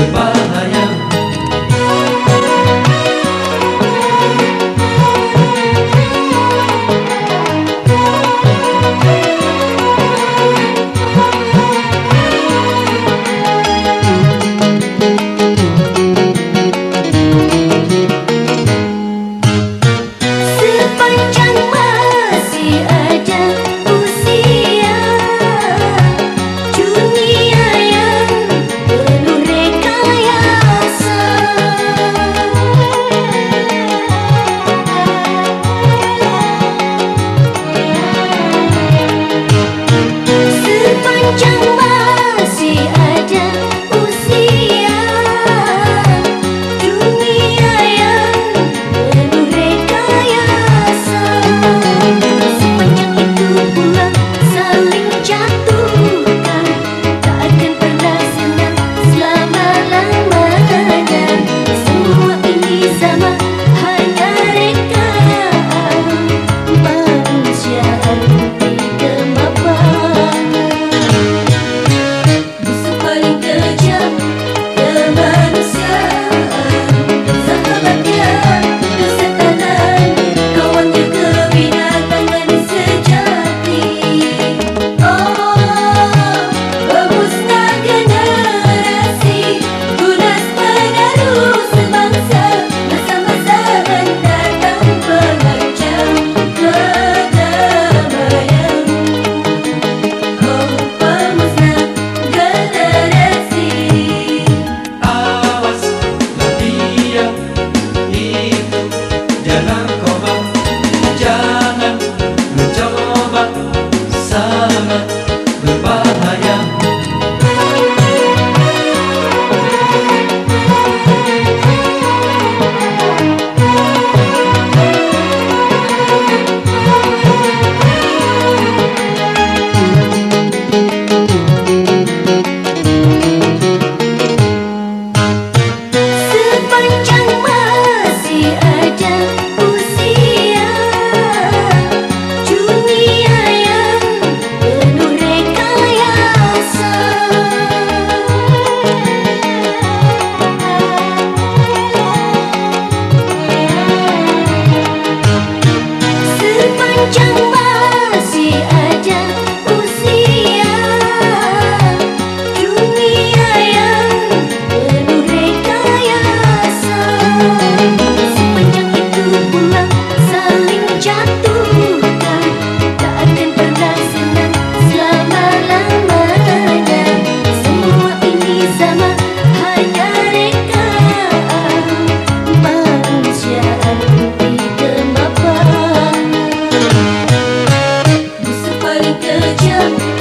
goodbye. love.